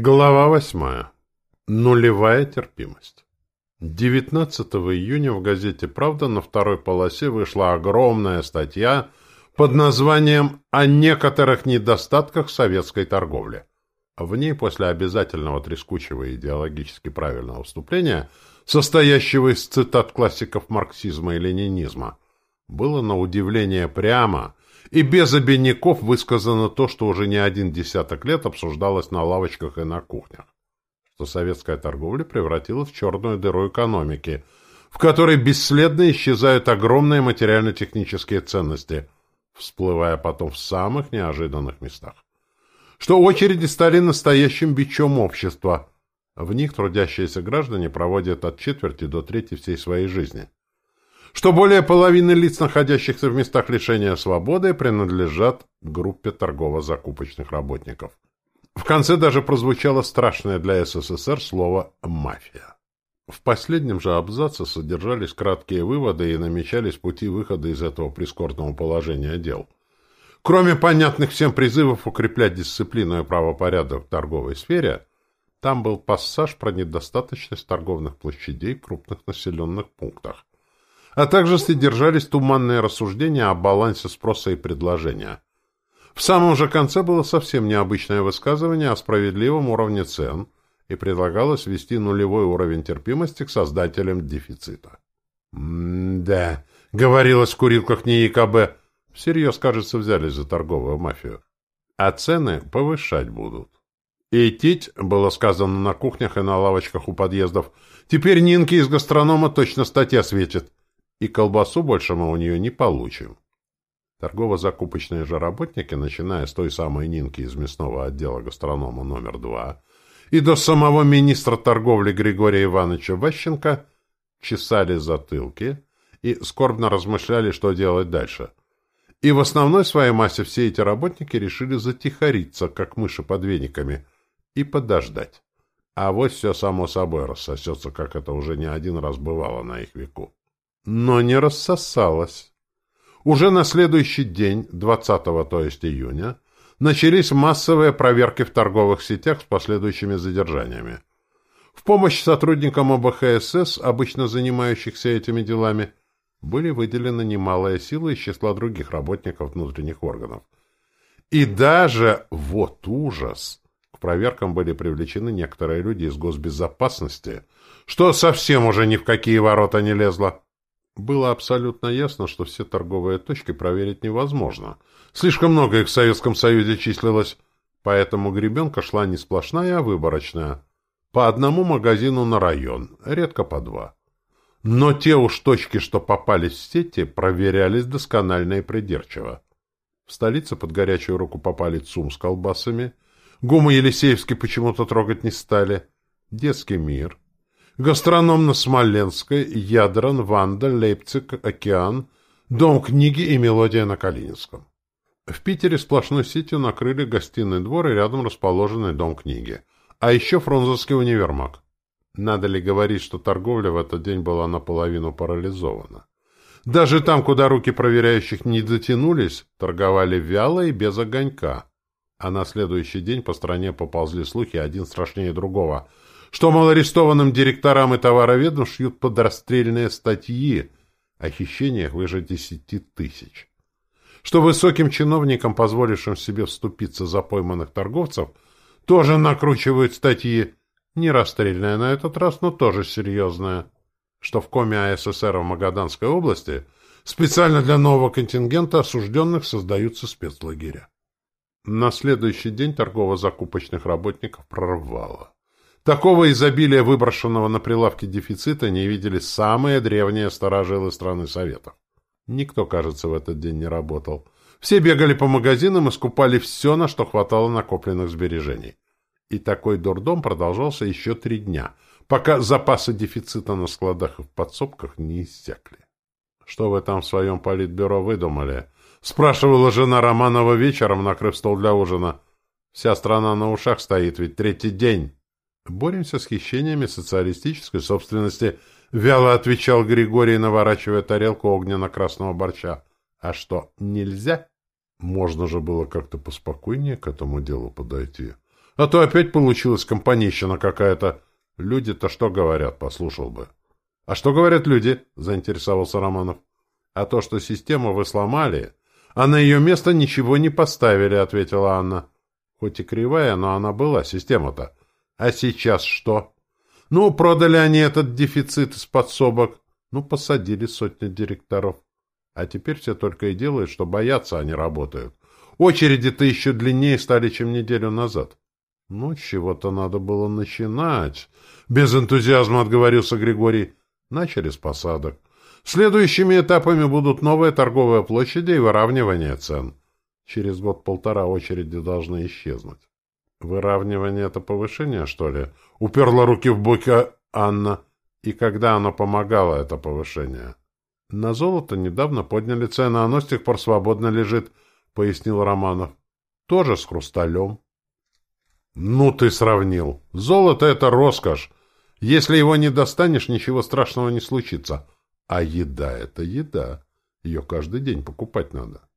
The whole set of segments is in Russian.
Глава восьмая. Нулевая терпимость. 19 июня в газете «Правда» на второй полосе вышла огромная статья под названием «О некоторых недостатках советской торговли». В ней после обязательного трескучего и идеологически правильного вступления, состоящего из цитат классиков марксизма и ленинизма, было на удивление прямо – и без обиняков высказано то, что уже не один десяток лет обсуждалось на лавочках и на кухнях, что советская торговля превратилась в черную дыру экономики, в которой бесследно исчезают огромные материально-технические ценности, всплывая потом в самых неожиданных местах. Что очереди стали настоящим бичом общества. В них трудящиеся граждане проводят от четверти до трети всей своей жизни что более половины лиц, находящихся в местах лишения свободы, принадлежат группе торгово-закупочных работников. В конце даже прозвучало страшное для СССР слово «мафия». В последнем же абзаце содержались краткие выводы и намечались пути выхода из этого прискорбного положения дел. Кроме понятных всем призывов укреплять дисциплину и правопорядок в торговой сфере, там был пассаж про недостаточность торговых площадей в крупных населенных пунктах, а также содержались туманные рассуждения о балансе спроса и предложения. В самом же конце было совсем необычное высказывание о справедливом уровне цен и предлагалось ввести нулевой уровень терпимости к создателям дефицита. «М-да», — говорилось в курилках НИИКБ, всерьез, кажется, взялись за торговую мафию. А цены повышать будут. И тить, было сказано на кухнях и на лавочках у подъездов, теперь Нинки из гастронома точно статья светит и колбасу больше мы у нее не получим. Торгово-закупочные же работники, начиная с той самой Нинки из мясного отдела гастронома номер два и до самого министра торговли Григория Ивановича Ващенко, чесали затылки и скорбно размышляли, что делать дальше. И в основной своей массе все эти работники решили затихариться, как мыши под вениками, и подождать. А вот все само собой рассосется, как это уже не один раз бывало на их веку но не рассосалась. Уже на следующий день, 20-го, то есть июня, начались массовые проверки в торговых сетях с последующими задержаниями. В помощь сотрудникам ОБХСС, обычно занимающихся этими делами, были выделены немалые силы из числа других работников внутренних органов. И даже, вот ужас, к проверкам были привлечены некоторые люди из госбезопасности, что совсем уже ни в какие ворота не лезло. Было абсолютно ясно, что все торговые точки проверить невозможно. Слишком много их в Советском Союзе числилось, поэтому гребенка шла не сплошная, а выборочная. По одному магазину на район, редко по два. Но те уж точки, что попались в сети, проверялись досконально и придирчиво. В столице под горячую руку попали ЦУМ с колбасами, ГУМа Елисеевский почему-то трогать не стали, Детский мир — Гастроном на Смоленской, Ядран, Ванда, Лейпциг, Океан, Дом книги и Мелодия на Калининском. В Питере сплошной сетью накрыли гостиный двор и рядом расположенный Дом книги. А еще Фрунзенский универмаг. Надо ли говорить, что торговля в этот день была наполовину парализована? Даже там, куда руки проверяющих не дотянулись, торговали вяло и без огонька. А на следующий день по стране поползли слухи один страшнее другого – что, мол, арестованным директорам и товароведам шьют подрастрельные статьи о хищениях выше десяти тысяч. Что высоким чиновникам, позволившим себе вступиться за пойманных торговцев, тоже накручивают статьи, не расстрельные на этот раз, но тоже серьезные. Что в коме АССР в Магаданской области специально для нового контингента осужденных создаются спецлагеря. На следующий день торгово-закупочных работников прорвало. Такого изобилия выброшенного на прилавке дефицита не видели самые древние старожилы страны Советов. Никто, кажется, в этот день не работал. Все бегали по магазинам и скупали все, на что хватало накопленных сбережений. И такой дурдом продолжался еще три дня, пока запасы дефицита на складах и в подсобках не иссякли. «Что вы там в своем политбюро выдумали?» — спрашивала жена Романова вечером, накрыв стол для ужина. «Вся страна на ушах стоит, ведь третий день». Боремся с хищениями социалистической собственности, вяло отвечал Григорий, наворачивая тарелку огненно-красного борща. А что, нельзя? Можно же было как-то поспокойнее к этому делу подойти. А то опять получилась компанейщина какая-то. Люди-то что говорят, послушал бы. — А что говорят люди? — заинтересовался Романов. — А то, что систему вы сломали, а на ее место ничего не поставили, — ответила Анна. Хоть и кривая, но она была, система-то. А сейчас что? Ну, продали они этот дефицит из подсобок. Ну, посадили сотни директоров. А теперь все только и делают, что боятся, а не работают. Очереди-то еще длиннее стали, чем неделю назад. Ну, чего-то надо было начинать. Без энтузиазма отговорился Григорий. Начали с посадок. Следующими этапами будут новые торговые площади и выравнивание цен. Через год-полтора очереди должны исчезнуть. Выравнивание — это повышение, что ли? Уперла руки в боки Анна. И когда оно помогало, это повышение? На золото недавно подняли цены, оно с тех пор свободно лежит, — пояснил Романов. Тоже с хрусталем. Ну ты сравнил. Золото — это роскошь. Если его не достанешь, ничего страшного не случится. А еда — это еда. Ее каждый день покупать надо.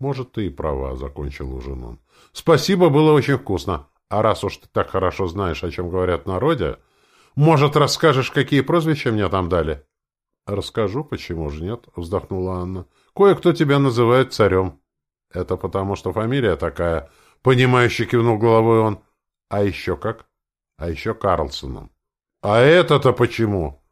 Может, ты и права, — закончил ужин он. Спасибо, было очень вкусно. А раз уж ты так хорошо знаешь, о чем говорят в народе, может, расскажешь, какие прозвища мне там дали? Расскажу, почему же нет, — вздохнула Анна. Кое-кто тебя называет царем. Это потому, что фамилия такая, — понимающе кивнул головой он. А еще как? А еще Карлсоном. А это-то почему?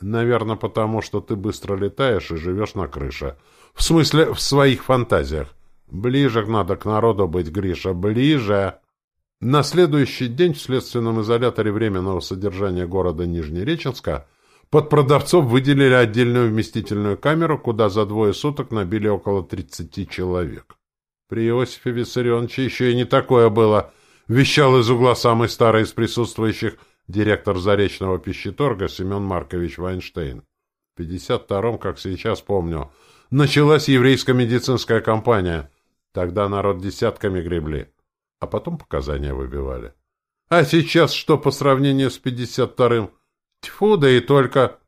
Наверное, потому что ты быстро летаешь и живешь на крыше. В смысле, в своих фантазиях. Ближе надо к народу быть, Гриша, ближе. На следующий день в следственном изоляторе временного содержания города Нижнереченска под продавцов выделили отдельную вместительную камеру, куда за двое суток набили около 30 человек. При Иосифе Виссарионовиче еще и не такое было, вещал из угла самый старый из присутствующих директор Заречного пищеторга Семен Маркович Вайнштейн. В 52-м, как сейчас помню, началась еврейская медицинская кампания. Тогда народ десятками гребли, а потом показания выбивали. А сейчас что по сравнению с 52-м? Тьфу, да и только...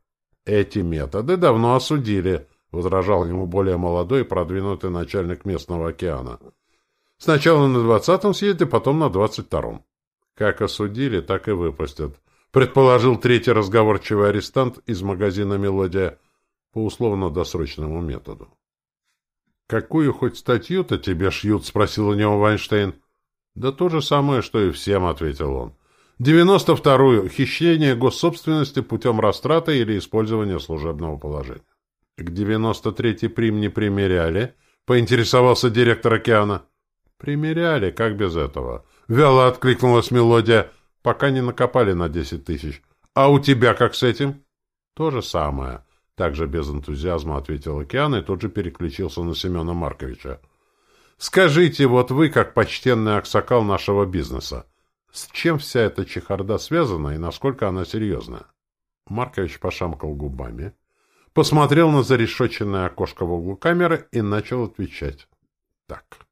Эти методы давно осудили, возражал ему более молодой и продвинутый начальник местного океана. Сначала на 20-м съезде, потом на 22-м. Как осудили, так и выпустят. Предположил третий разговорчивый арестант из магазина «Мелодия» по условно-досрочному методу. «Какую хоть статью-то тебе шьют?» — спросил у него Вайнштейн. «Да то же самое, что и всем», — ответил он. «Девяносто вторую. Хищение госсобственности путем растраты или использования служебного положения». «К девяносто третий прим не примеряли?» — поинтересовался директор океана. «Примеряли, как без этого?» Вяло откликнулась мелодия. «Пока не накопали на десять тысяч. А у тебя как с этим?» «То же самое». Также без энтузиазма ответил Океан и тут же переключился на Семена Марковича. «Скажите, вот вы, как почтенный аксакал нашего бизнеса, с чем вся эта чехарда связана и насколько она серьезна?» Маркович пошамкал губами, посмотрел на зарешоченное окошко в углу камеры и начал отвечать. «Так,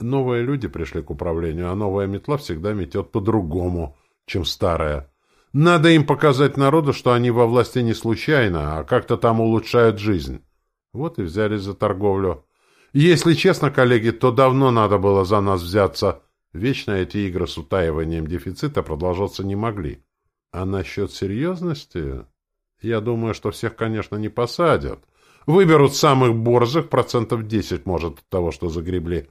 новые люди пришли к управлению, а новая метла всегда метет по-другому, чем старая». Надо им показать народу, что они во власти не случайно, а как-то там улучшают жизнь. Вот и взялись за торговлю. Если честно, коллеги, то давно надо было за нас взяться. Вечно эти игры с утаиванием дефицита продолжаться не могли. А насчет серьезности? Я думаю, что всех, конечно, не посадят. Выберут самых борзых, процентов 10, может, от того, что загребли.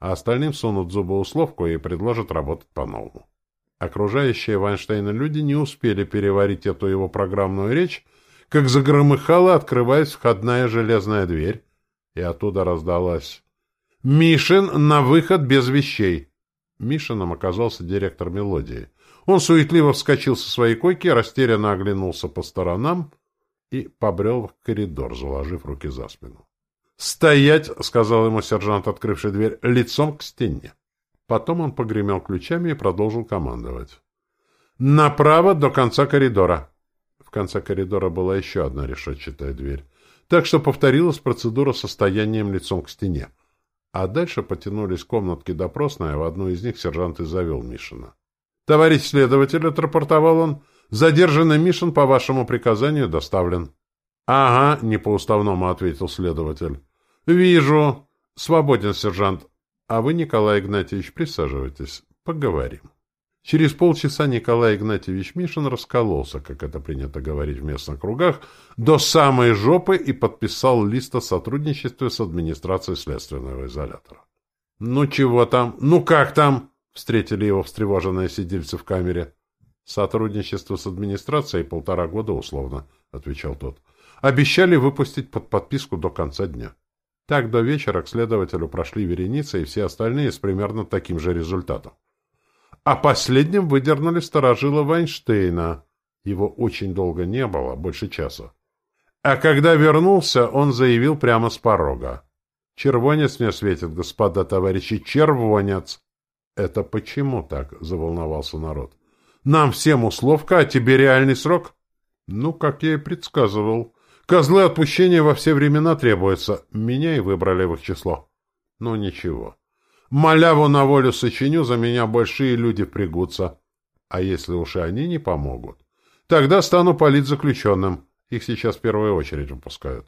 А остальным сунут зубоусловку и предложат работать по-новому. Окружающие Вайнштейна люди не успели переварить эту его программную речь, как загромыхала, открываясь входная железная дверь, и оттуда раздалась «Мишин на выход без вещей!» Мишином оказался директор мелодии. Он суетливо вскочил со своей койки, растерянно оглянулся по сторонам и побрел в коридор, заложив руки за спину. «Стоять!» — сказал ему сержант, открывший дверь, — лицом к стене. Потом он погремел ключами и продолжил командовать. «Направо до конца коридора!» В конце коридора была еще одна решетчатая дверь. Так что повторилась процедура состоянием лицом к стене. А дальше потянулись комнатки допросная, в одну из них сержант и завел Мишина. «Товарищ следователь», — отрапортовал он, — «задержанный Мишин по вашему приказанию доставлен». «Ага», — не по-уставному ответил следователь. «Вижу. Свободен, сержант. А вы, Николай Игнатьевич, присаживайтесь. Поговорим. Через полчаса Николай Игнатьевич Мишин раскололся, как это принято говорить в местных кругах, до самой жопы и подписал лист о сотрудничестве с администрацией следственного изолятора. «Ну чего там? Ну как там?» — встретили его встревоженные сидельцы в камере. «Сотрудничество с администрацией полтора года условно», — отвечал тот. «Обещали выпустить под подписку до конца дня». Так до вечера к следователю прошли вереницы и все остальные с примерно таким же результатом. А последним выдернули сторожила Вайнштейна. Его очень долго не было, больше часа. А когда вернулся, он заявил прямо с порога. «Червонец мне светит, господа товарищи, червонец!» «Это почему так?» — заволновался народ. «Нам всем условка, а тебе реальный срок?» «Ну, как я и предсказывал. Козлы отпущения во все времена требуются. Меня и выбрали в их число». «Ну, ничего. Маляву на волю сочиню, за меня большие люди пригутся. А если уж и они не помогут, тогда стану политзаключенным. Их сейчас в первую очередь выпускают.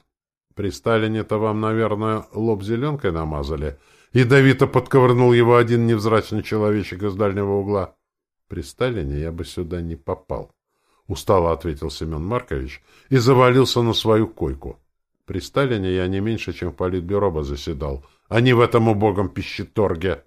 При Сталине-то вам, наверное, лоб зеленкой намазали. Ядовито подковырнул его один невзрачный человечек из дальнего угла. При Сталине я бы сюда не попал. Устало ответил Семен Маркович и завалился на свою койку. При Сталине я не меньше, чем в политбюро бы заседал — а не в этом убогом пищеторге.